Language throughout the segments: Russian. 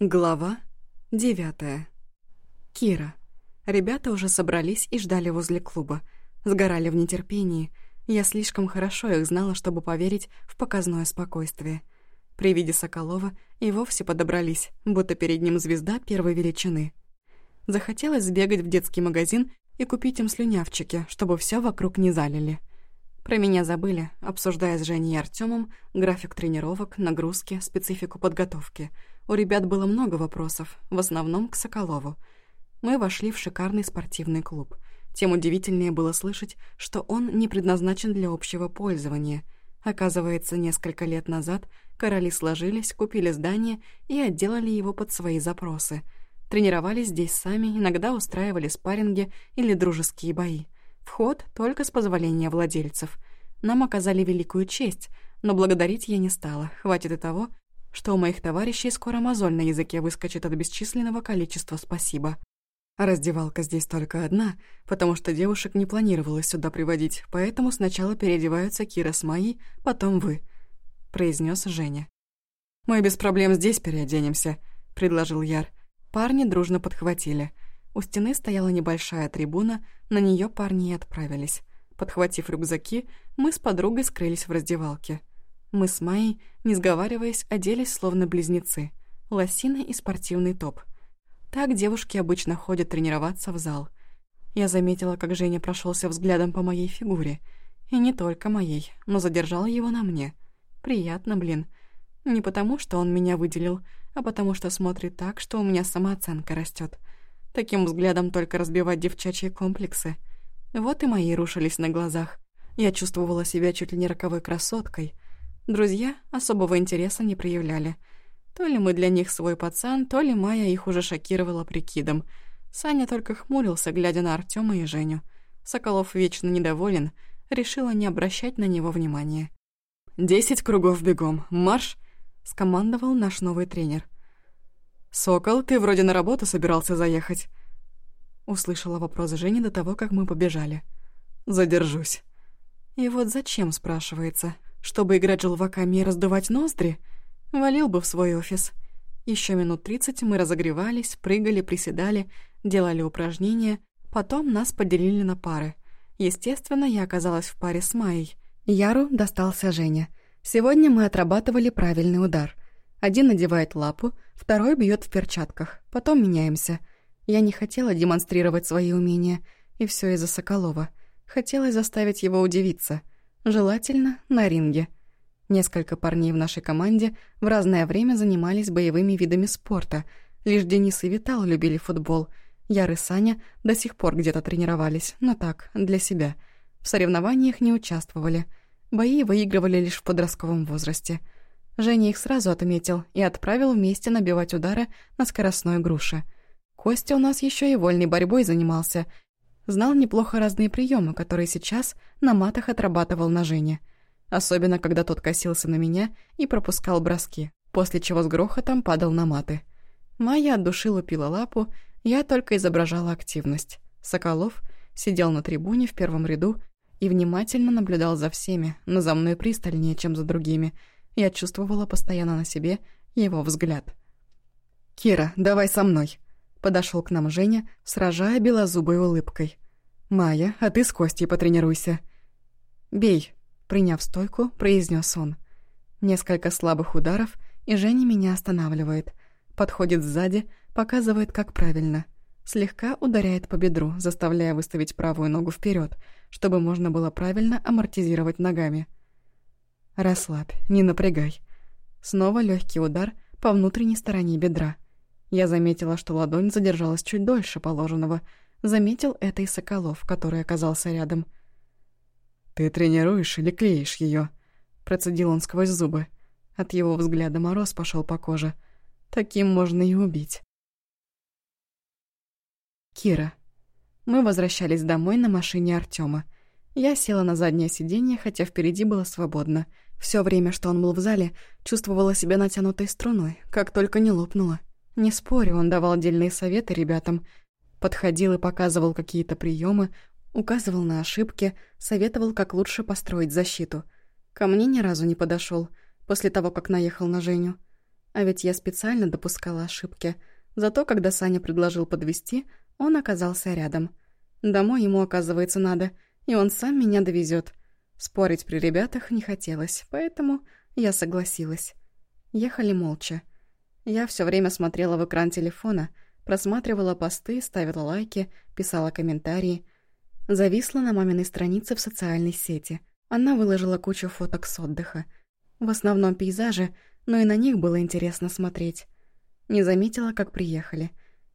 Глава девятая. Кира. Ребята уже собрались и ждали возле клуба. Сгорали в нетерпении. Я слишком хорошо их знала, чтобы поверить в показное спокойствие. При виде Соколова и вовсе подобрались, будто перед ним звезда первой величины. Захотелось сбегать в детский магазин и купить им слюнявчики, чтобы все вокруг не залили. Про меня забыли, обсуждая с Женей и Артемом график тренировок, нагрузки, специфику подготовки — у ребят было много вопросов, в основном к Соколову. Мы вошли в шикарный спортивный клуб. Тем удивительнее было слышать, что он не предназначен для общего пользования. Оказывается, несколько лет назад короли сложились, купили здание и отделали его под свои запросы. Тренировались здесь сами, иногда устраивали спарринги или дружеские бои. Вход только с позволения владельцев. Нам оказали великую честь, но благодарить я не стала, хватит и того, что у моих товарищей скоро мозоль на языке выскочит от бесчисленного количества спасибо. Раздевалка здесь только одна, потому что девушек не планировалось сюда приводить, поэтому сначала переодеваются Кира с Майей, потом вы», — произнес Женя. «Мы без проблем здесь переоденемся», — предложил Яр. Парни дружно подхватили. У стены стояла небольшая трибуна, на нее парни и отправились. Подхватив рюкзаки, мы с подругой скрылись в раздевалке. Мы с Майей, не сговариваясь, оделись словно близнецы. Лосины и спортивный топ. Так девушки обычно ходят тренироваться в зал. Я заметила, как Женя прошелся взглядом по моей фигуре. И не только моей, но задержал его на мне. Приятно, блин. Не потому, что он меня выделил, а потому что смотрит так, что у меня самооценка растет. Таким взглядом только разбивать девчачьи комплексы. Вот и мои рушились на глазах. Я чувствовала себя чуть ли не роковой красоткой — Друзья особого интереса не проявляли. То ли мы для них свой пацан, то ли Майя их уже шокировала прикидом. Саня только хмурился, глядя на Артема и Женю. Соколов вечно недоволен, решила не обращать на него внимания. «Десять кругов бегом, марш!» — скомандовал наш новый тренер. «Сокол, ты вроде на работу собирался заехать?» Услышала вопрос Жени до того, как мы побежали. «Задержусь». И вот зачем, спрашивается, чтобы играть желваками и раздувать ноздри? Валил бы в свой офис. Еще минут тридцать мы разогревались, прыгали, приседали, делали упражнения. Потом нас поделили на пары. Естественно, я оказалась в паре с Майей. Яру достался Женя. Сегодня мы отрабатывали правильный удар. Один надевает лапу, второй бьет в перчатках. Потом меняемся. Я не хотела демонстрировать свои умения. И все из-за Соколова. Хотелось заставить его удивиться — Желательно на ринге. Несколько парней в нашей команде в разное время занимались боевыми видами спорта. Лишь Денис и Витал любили футбол. Яр и Саня до сих пор где-то тренировались, но так, для себя. В соревнованиях не участвовали. Бои выигрывали лишь в подростковом возрасте. Женя их сразу отметил и отправил вместе набивать удары на скоростной груше. Костя у нас еще и вольной борьбой занимался — Знал неплохо разные приемы, которые сейчас на матах отрабатывал на Жене. Особенно, когда тот косился на меня и пропускал броски, после чего с грохотом падал на маты. Майя от души лупила лапу, я только изображала активность. Соколов сидел на трибуне в первом ряду и внимательно наблюдал за всеми, но за мной пристальнее, чем за другими. Я чувствовала постоянно на себе его взгляд. «Кира, давай со мной!» Подошел к нам Женя, сражая белозубой улыбкой. «Майя, а ты с Костей потренируйся». «Бей», — приняв стойку, произнес он. Несколько слабых ударов, и Женя меня останавливает. Подходит сзади, показывает, как правильно. Слегка ударяет по бедру, заставляя выставить правую ногу вперед, чтобы можно было правильно амортизировать ногами. «Расслабь, не напрягай». Снова легкий удар по внутренней стороне бедра. Я заметила, что ладонь задержалась чуть дольше положенного. Заметил это и Соколов, который оказался рядом. «Ты тренируешь или клеишь ее? Процедил он сквозь зубы. От его взгляда мороз пошел по коже. Таким можно и убить. Кира. Мы возвращались домой на машине Артема. Я села на заднее сиденье, хотя впереди было свободно. Все время, что он был в зале, чувствовала себя натянутой струной, как только не лопнула. Не спорю, он давал отдельные советы ребятам. Подходил и показывал какие-то приемы, указывал на ошибки, советовал, как лучше построить защиту. Ко мне ни разу не подошел после того, как наехал на Женю. А ведь я специально допускала ошибки. Зато, когда Саня предложил подвести, он оказался рядом. Домой ему, оказывается, надо, и он сам меня довезет. Спорить при ребятах не хотелось, поэтому я согласилась. Ехали молча. Я все время смотрела в экран телефона, просматривала посты, ставила лайки, писала комментарии. Зависла на маминой странице в социальной сети. Она выложила кучу фоток с отдыха. В основном пейзажи, но и на них было интересно смотреть. Не заметила, как приехали.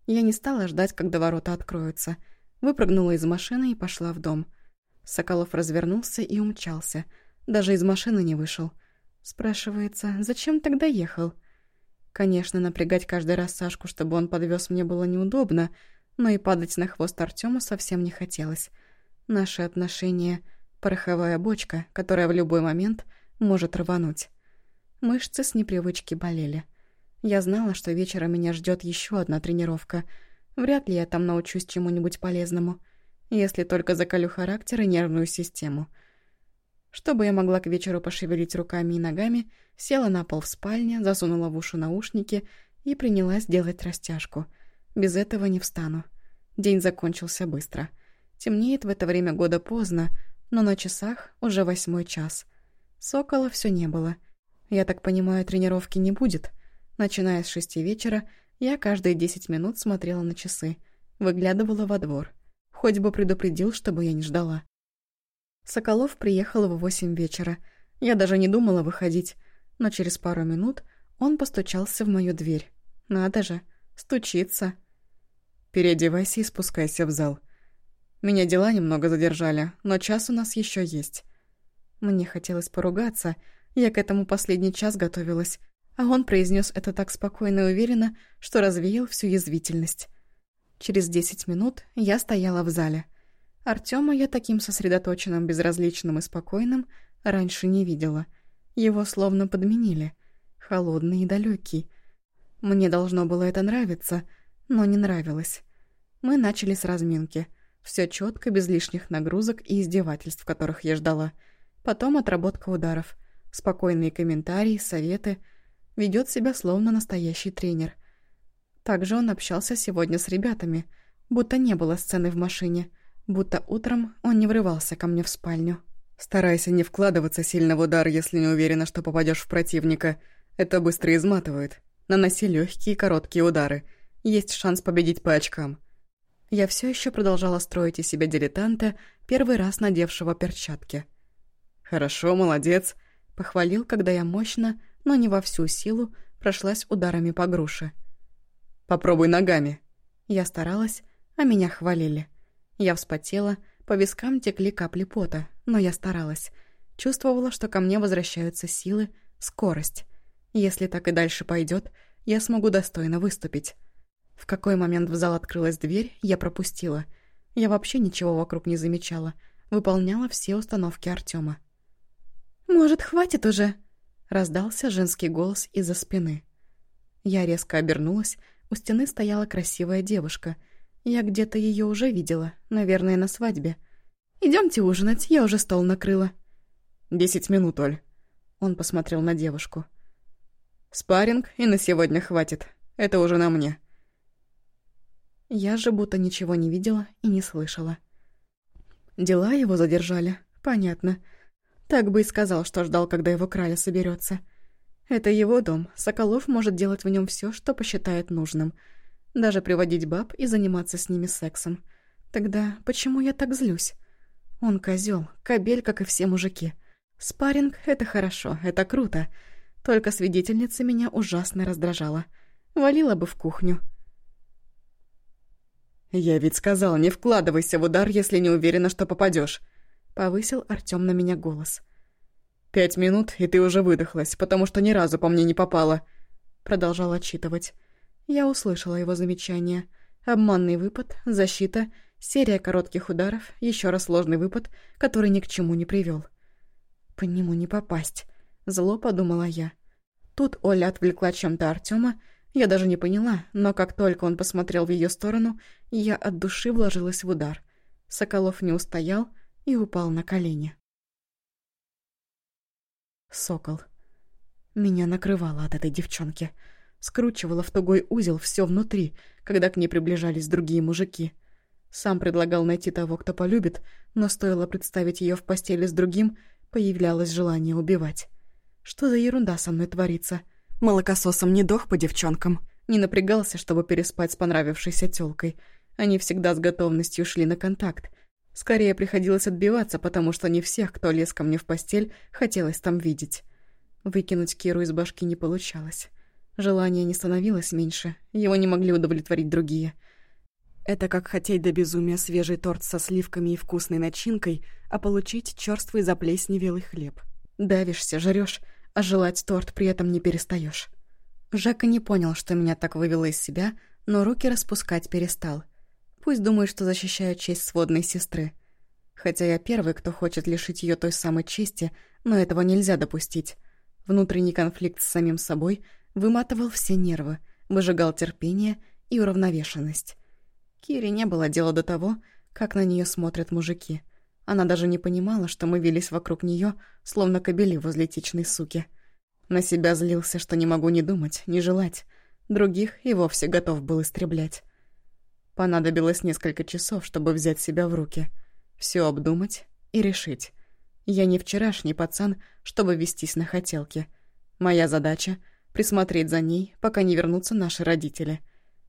Я не стала ждать, когда ворота откроются. Выпрыгнула из машины и пошла в дом. Соколов развернулся и умчался. Даже из машины не вышел. Спрашивается, зачем тогда ехал? Конечно, напрягать каждый раз Сашку, чтобы он подвез мне было неудобно, но и падать на хвост Артему совсем не хотелось. Наши отношения — пороховая бочка, которая в любой момент может рвануть. Мышцы с непривычки болели. Я знала, что вечером меня ждет еще одна тренировка. Вряд ли я там научусь чему-нибудь полезному, если только закалю характер и нервную систему. Чтобы я могла к вечеру пошевелить руками и ногами, села на пол в спальне, засунула в уши наушники и принялась делать растяжку. Без этого не встану. День закончился быстро. Темнеет в это время года поздно, но на часах уже восьмой час. Сокола все не было — я так понимаю, тренировки не будет. Начиная с шести вечера, я каждые десять минут смотрела на часы, выглядывала во двор. Хоть бы предупредил, чтобы я не ждала. Соколов приехал в восемь вечера. Я даже не думала выходить, но через пару минут он постучался в мою дверь. Надо же, стучится. «Переодевайся и спускайся в зал. Меня дела немного задержали, но час у нас еще есть». Мне хотелось поругаться, я к этому последний час готовилась, а он произнес это так спокойно и уверенно, что развеял всю язвительность. Через десять минут я стояла в зале. Артема я таким сосредоточенным, безразличным и спокойным раньше не видела. Его словно подменили. Холодный и далекий. Мне должно было это нравиться, но не нравилось. Мы начали с разминки. Все четко, без лишних нагрузок и издевательств, которых я ждала. Потом отработка ударов — Спокойные комментарии, советы. Ведет себя словно настоящий тренер. Также он общался сегодня с ребятами, будто не было сцены в машине, будто утром он не врывался ко мне в спальню. «Старайся не вкладываться сильно в удар, если не уверена, что попадешь в противника. Это быстро изматывает. Наноси легкие короткие удары. Есть шанс победить по очкам». Я все еще продолжала строить из себя дилетанта, первый раз надевшего перчатки. «Хорошо, молодец. Похвалил, когда я мощно, но не во всю силу, прошлась ударами по груше. «Попробуй ногами». Я старалась, а меня хвалили. Я вспотела, по вискам текли капли пота, но я старалась. Чувствовала, что ко мне возвращаются силы, скорость. Если так и дальше пойдет, я смогу достойно выступить. В какой момент в зал открылась дверь, я пропустила. Я вообще ничего вокруг не замечала. Выполняла все установки Артема. «Может, хватит уже?» — раздался женский голос из-за спины. Я резко обернулась, у стены стояла красивая девушка. Я где-то ее уже видела, наверное, на свадьбе. Идемте ужинать, я уже стол накрыла». «Десять минут, Оль». Он посмотрел на девушку. «Спарринг, и на сегодня хватит. Это уже на мне». Я же будто ничего не видела и не слышала. Дела его задержали, понятно. Так бы и сказал, что ждал, когда его краля соберется. Это его дом, Соколов может делать в нем все, что посчитает нужным. Даже приводить баб и заниматься с ними сексом. Тогда почему я так злюсь? Он козел, кобель, как и все мужики. Спарринг — это хорошо, это круто. Только свидетельница меня ужасно раздражала. Валила бы в кухню. «Я ведь сказал, не вкладывайся в удар, если не уверена, что попадешь. Повысил Артём на меня голос. «Пять минут, и ты уже выдохлась, потому что ни разу по мне не попала», — продолжал отчитывать. Я услышала его замечание. Обманный выпад, защита, серия коротких ударов, еще раз сложный выпад, который ни к чему не привел. «По нему не попасть», — зло подумала я. Тут Оля отвлекла чем-то Артема, я даже не поняла, но как только он посмотрел в ее сторону, я от души вложилась в удар. Соколов не устоял, и упал на колени. Сокол. Меня накрывало от этой девчонки. Скручивало в тугой узел все внутри, когда к ней приближались другие мужики. Сам предлагал найти того, кто полюбит, но стоило представить ее в постели с другим, появлялось желание убивать. Что за ерунда со мной творится? Молокососом не дох по девчонкам. Не напрягался, чтобы переспать с понравившейся тёлкой. Они всегда с готовностью шли на контакт. Скорее приходилось отбиваться, потому что не всех, кто лез ко мне в постель, хотелось там видеть. Выкинуть Киру из башки не получалось. Желание не становилось меньше, его не могли удовлетворить другие. Это как хотеть до безумия свежий торт со сливками и вкусной начинкой, а получить чёрствый заплесневелый хлеб. Давишься, жрёшь, а желать торт при этом не перестаешь. Жека не понял, что меня так вывело из себя, но руки распускать перестал. Пусть думает, что защищаю честь сводной сестры. Хотя я первый, кто хочет лишить ее той самой чести, но этого нельзя допустить. Внутренний конфликт с самим собой выматывал все нервы, выжигал терпение и уравновешенность. Кире не было дела до того, как на нее смотрят мужики. Она даже не понимала, что мы велись вокруг нее, словно кобели возле тичной суки. На себя злился, что не могу ни думать, ни желать. Других и вовсе готов был истреблять. Понадобилось несколько часов, чтобы взять себя в руки. все обдумать и решить. Я не вчерашний пацан, чтобы вестись на хотелки. Моя задача — присмотреть за ней, пока не вернутся наши родители.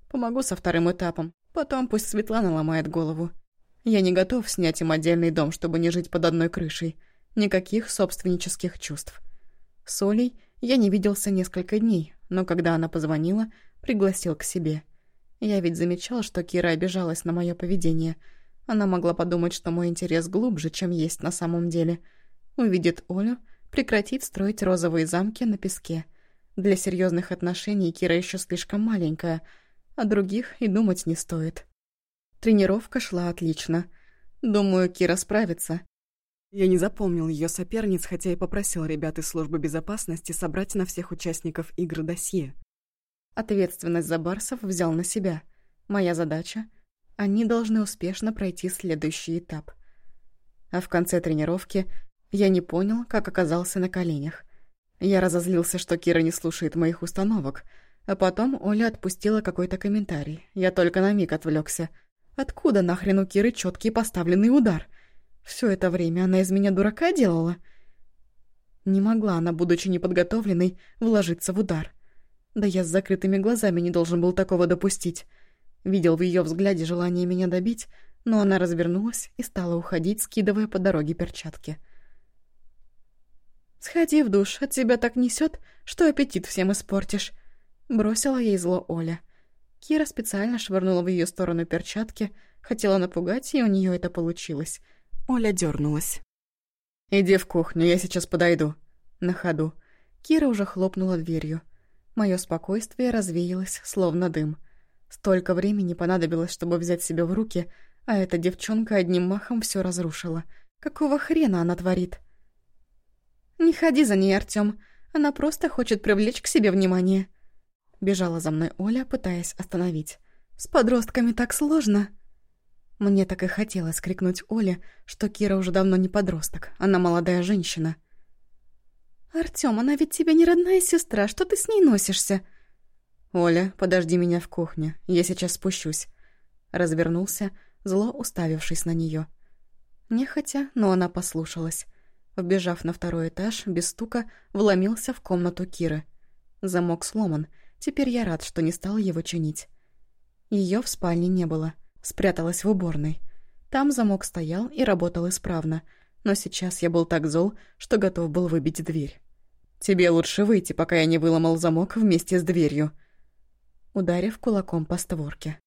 Помогу со вторым этапом, потом пусть Светлана ломает голову. Я не готов снять им отдельный дом, чтобы не жить под одной крышей. Никаких собственнических чувств. С Олей я не виделся несколько дней, но когда она позвонила, пригласил к себе. Я ведь замечал, что Кира обижалась на мое поведение. Она могла подумать, что мой интерес глубже, чем есть на самом деле. Увидит Олю, прекратит строить розовые замки на песке. Для серьезных отношений Кира еще слишком маленькая, а других и думать не стоит. Тренировка шла отлично. Думаю, Кира справится. Я не запомнил ее соперниц, хотя и попросил ребят из службы безопасности собрать на всех участников игры досье. Ответственность за барсов взял на себя. Моя задача — они должны успешно пройти следующий этап. А в конце тренировки я не понял, как оказался на коленях. Я разозлился, что Кира не слушает моих установок, а потом Оля отпустила какой-то комментарий. Я только на миг отвлекся — Откуда нахрен у Киры четкий поставленный удар? Все это время она из меня дурака делала? Не могла она, будучи неподготовленной, вложиться в удар. Да я с закрытыми глазами не должен был такого допустить. Видел в ее взгляде желание меня добить, но она развернулась и стала уходить, скидывая по дороге перчатки. «Сходи в душ, от тебя так несет, что аппетит всем испортишь», — бросила ей зло Оля. Кира специально швырнула в ее сторону перчатки, хотела напугать, и у нее это получилось. Оля дернулась. «Иди в кухню, я сейчас подойду». На ходу. Кира уже хлопнула дверью. Мое спокойствие развеялось, словно дым. Столько времени понадобилось, чтобы взять себя в руки, а эта девчонка одним махом все разрушила. Какого хрена она творит? «Не ходи за ней, Артём. Она просто хочет привлечь к себе внимание». Бежала за мной Оля, пытаясь остановить. «С подростками так сложно!» Мне так и хотелось крикнуть Оле, что Кира уже давно не подросток, она молодая женщина. «Артём, она ведь тебе не родная сестра, что ты с ней носишься?» «Оля, подожди меня в кухне, я сейчас спущусь». Развернулся, зло уставившись на неё. Нехотя, но она послушалась. Вбежав на второй этаж, без стука, вломился в комнату Киры. Замок сломан — Теперь я рад, что не стал его чинить. Ее в спальне не было. Спряталась в уборной. Там замок стоял и работал исправно, но сейчас я был так зол, что готов был выбить дверь. «Тебе лучше выйти, пока я не выломал замок вместе с дверью», ударив кулаком по створке.